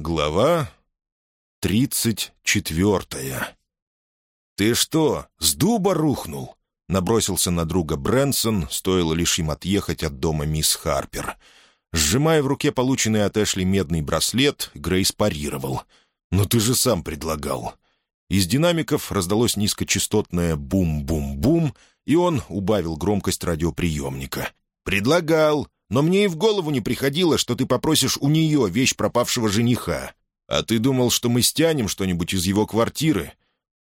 Глава тридцать четвертая. «Ты что, с дуба рухнул?» — набросился на друга Брэнсон, стоило лишь им отъехать от дома мисс Харпер. Сжимая в руке полученный от Эшли медный браслет, Грейс парировал. «Но ты же сам предлагал». Из динамиков раздалось низкочастотное «бум-бум-бум», и он убавил громкость радиоприемника. «Предлагал, но мне и в голову не приходило, что ты попросишь у нее вещь пропавшего жениха. А ты думал, что мы стянем что-нибудь из его квартиры?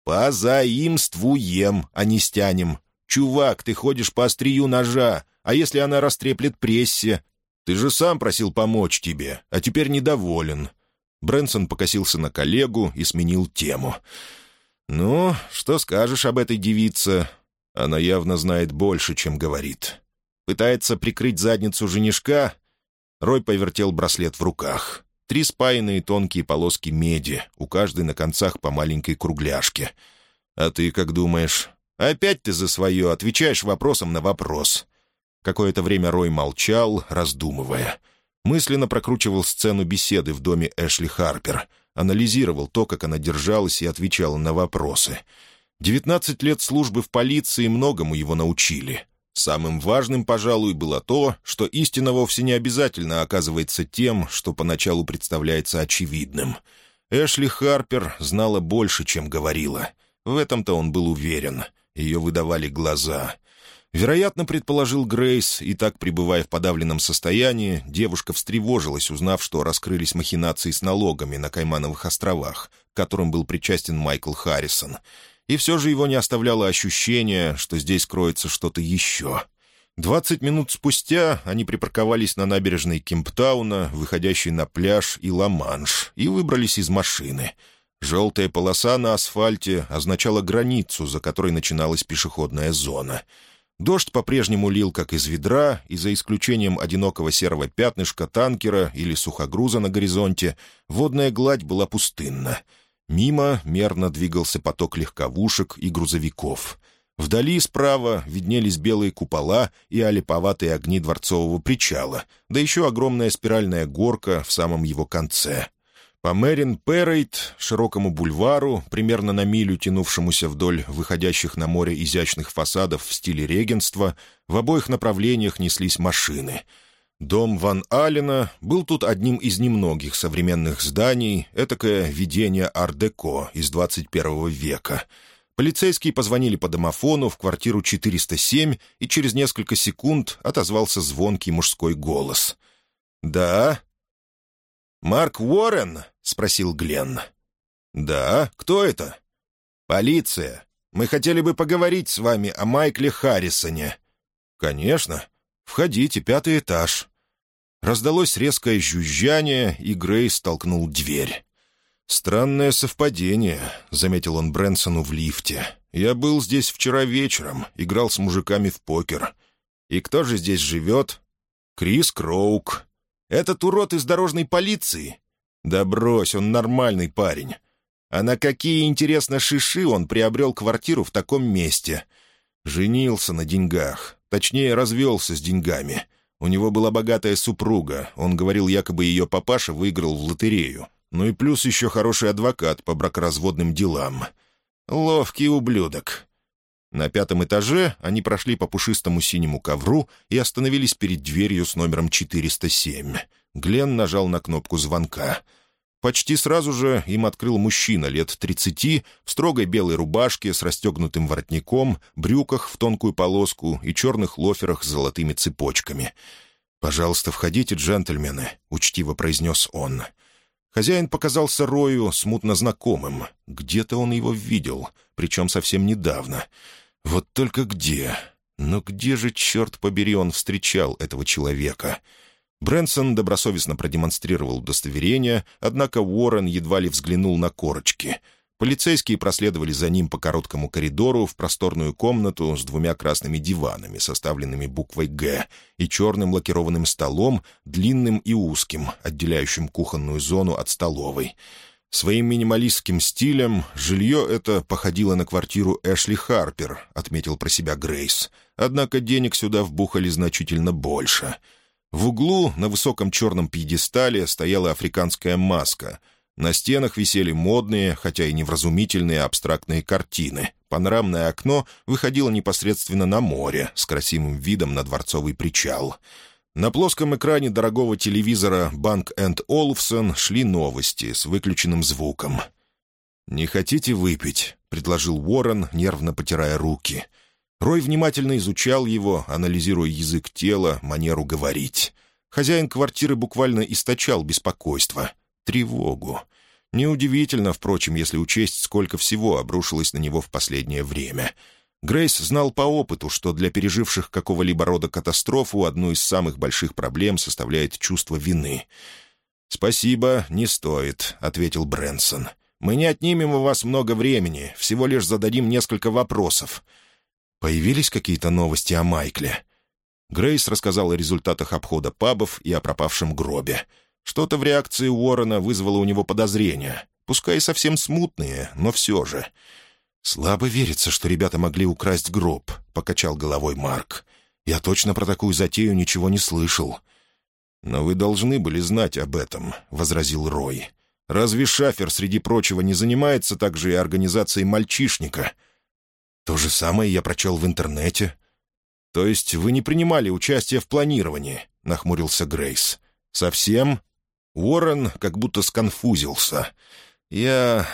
Позаимствуем, а не стянем. Чувак, ты ходишь по острию ножа, а если она растреплет прессе? Ты же сам просил помочь тебе, а теперь недоволен». Брэнсон покосился на коллегу и сменил тему. «Ну, что скажешь об этой девице? Она явно знает больше, чем говорит. Пытается прикрыть задницу женишка?» Рой повертел браслет в руках. Три спаянные тонкие полоски меди, у каждой на концах по маленькой кругляшке. «А ты как думаешь? Опять ты за свое отвечаешь вопросом на вопрос». Какое-то время Рой молчал, раздумывая. Мысленно прокручивал сцену беседы в доме Эшли Харпер, анализировал то, как она держалась и отвечала на вопросы. Девятнадцать лет службы в полиции многому его научили — Самым важным, пожалуй, было то, что истина вовсе не обязательно оказывается тем, что поначалу представляется очевидным. Эшли Харпер знала больше, чем говорила. В этом-то он был уверен. Ее выдавали глаза. Вероятно, предположил Грейс, и так, пребывая в подавленном состоянии, девушка встревожилась, узнав, что раскрылись махинации с налогами на Каймановых островах, к которым был причастен Майкл Харрисон — и все же его не оставляло ощущение, что здесь кроется что-то еще. Двадцать минут спустя они припарковались на набережной Кемптауна, выходящей на пляж и Ла-Манш, и выбрались из машины. Желтая полоса на асфальте означала границу, за которой начиналась пешеходная зона. Дождь по-прежнему лил как из ведра, и за исключением одинокого серого пятнышка танкера или сухогруза на горизонте, водная гладь была пустынна — Мимо мерно двигался поток легковушек и грузовиков. Вдали справа виднелись белые купола и олиповатые огни дворцового причала, да еще огромная спиральная горка в самом его конце. По Мэрин Перрейт, широкому бульвару, примерно на милю тянувшемуся вдоль выходящих на море изящных фасадов в стиле регенства, в обоих направлениях неслись машины — Дом Ван Алина был тут одним из немногих современных зданий, этакое видение ар-деко из 21 века. Полицейские позвонили по домофону в квартиру 407, и через несколько секунд отозвался звонкий мужской голос. «Да?» «Марк Уоррен?» — спросил Гленн. «Да? Кто это?» «Полиция. Мы хотели бы поговорить с вами о Майкле Харрисоне». «Конечно. «Входите, пятый этаж». Раздалось резкое жужжание, и Грейс толкнул дверь. «Странное совпадение», — заметил он Брэнсону в лифте. «Я был здесь вчера вечером, играл с мужиками в покер. И кто же здесь живет?» «Крис Кроук». «Этот урод из дорожной полиции?» «Да брось, он нормальный парень. А на какие, интересно, шиши он приобрел квартиру в таком месте?» «Женился на деньгах. Точнее, развелся с деньгами. У него была богатая супруга. Он говорил, якобы ее папаша выиграл в лотерею. Ну и плюс еще хороший адвокат по бракоразводным делам. Ловкий ублюдок. На пятом этаже они прошли по пушистому синему ковру и остановились перед дверью с номером 407. Глен нажал на кнопку звонка — Почти сразу же им открыл мужчина лет тридцати в строгой белой рубашке с расстегнутым воротником, брюках в тонкую полоску и черных лоферах с золотыми цепочками. «Пожалуйста, входите, джентльмены», — учтиво произнес он. Хозяин показался Рою смутно знакомым. Где-то он его видел, причем совсем недавно. Вот только где? Но где же, черт побери, он встречал этого человека?» Брэнсон добросовестно продемонстрировал удостоверение, однако Уоррен едва ли взглянул на корочки. Полицейские проследовали за ним по короткому коридору в просторную комнату с двумя красными диванами, составленными буквой «Г», и черным лакированным столом, длинным и узким, отделяющим кухонную зону от столовой. Своим минималистским стилем жилье это походило на квартиру Эшли Харпер, отметил про себя Грейс. Однако денег сюда вбухали значительно больше — В углу на высоком черном пьедестале стояла африканская маска. На стенах висели модные, хотя и невразумительные абстрактные картины. Панорамное окно выходило непосредственно на море с красивым видом на дворцовый причал. На плоском экране дорогого телевизора «Банк энд Олфсон» шли новости с выключенным звуком. «Не хотите выпить?» — предложил Уоррен, нервно потирая руки. Рой внимательно изучал его, анализируя язык тела, манеру говорить. Хозяин квартиры буквально источал беспокойство, тревогу. Неудивительно, впрочем, если учесть, сколько всего обрушилось на него в последнее время. Грейс знал по опыту, что для переживших какого-либо рода катастрофу одну из самых больших проблем составляет чувство вины. «Спасибо, не стоит», — ответил Брэнсон. Мы не отнимем у вас много времени, всего лишь зададим несколько вопросов». Появились какие-то новости о Майкле? Грейс рассказал о результатах обхода пабов и о пропавшем гробе. Что-то в реакции Уоррена вызвало у него подозрения. Пускай совсем смутные, но все же. «Слабо верится, что ребята могли украсть гроб», — покачал головой Марк. «Я точно про такую затею ничего не слышал». «Но вы должны были знать об этом», — возразил Рой. Разве Шафер, среди прочего, не занимается также и организацией мальчишника? То же самое я прочел в интернете. То есть вы не принимали участие в планировании, нахмурился Грейс. Совсем? Уоррен как будто сконфузился. Я...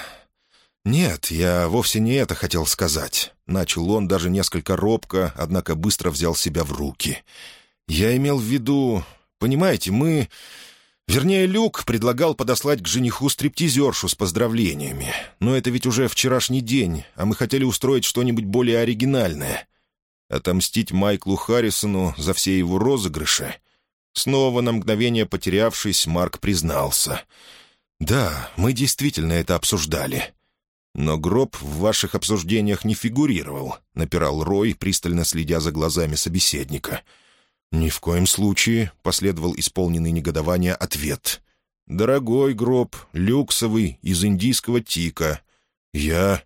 «Нет, я вовсе не это хотел сказать», — начал он даже несколько робко, однако быстро взял себя в руки. «Я имел в виду... Понимаете, мы... Вернее, Люк предлагал подослать к жениху стриптизершу с поздравлениями. Но это ведь уже вчерашний день, а мы хотели устроить что-нибудь более оригинальное. Отомстить Майклу Харрисону за все его розыгрыши? Снова на мгновение потерявшись, Марк признался. «Да, мы действительно это обсуждали». «Но гроб в ваших обсуждениях не фигурировал», — напирал Рой, пристально следя за глазами собеседника. «Да». «Ни в коем случае», — последовал исполненный негодования ответ. «Дорогой гроб, люксовый, из индийского тика. Я...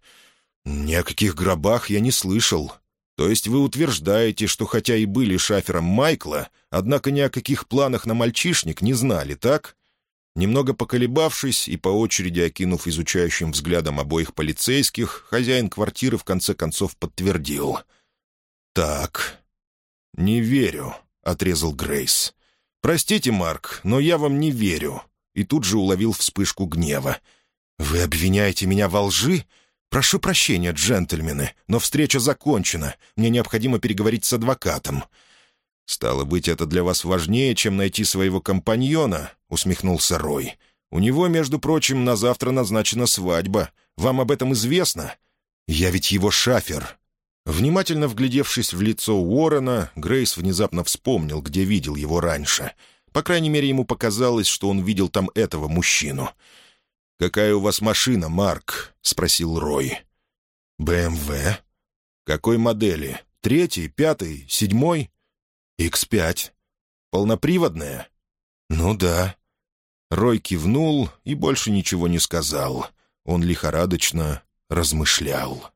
Ни о каких гробах я не слышал. То есть вы утверждаете, что хотя и были шафером Майкла, однако ни о каких планах на мальчишник не знали, так?» Немного поколебавшись и по очереди окинув изучающим взглядом обоих полицейских, хозяин квартиры в конце концов подтвердил. «Так, не верю» отрезал Грейс. «Простите, Марк, но я вам не верю». И тут же уловил вспышку гнева. «Вы обвиняете меня во лжи? Прошу прощения, джентльмены, но встреча закончена. Мне необходимо переговорить с адвокатом». «Стало быть, это для вас важнее, чем найти своего компаньона?» — усмехнулся Рой. «У него, между прочим, на завтра назначена свадьба. Вам об этом известно?» «Я ведь его шафер. Внимательно вглядевшись в лицо Уоррена, Грейс внезапно вспомнил, где видел его раньше. По крайней мере, ему показалось, что он видел там этого мужчину. «Какая у вас машина, Марк?» — спросил Рой. «БМВ». «Какой модели? Третий, пятый, седьмой?» «Х5». «Полноприводная?» «Ну да». Рой кивнул и больше ничего не сказал. Он лихорадочно размышлял.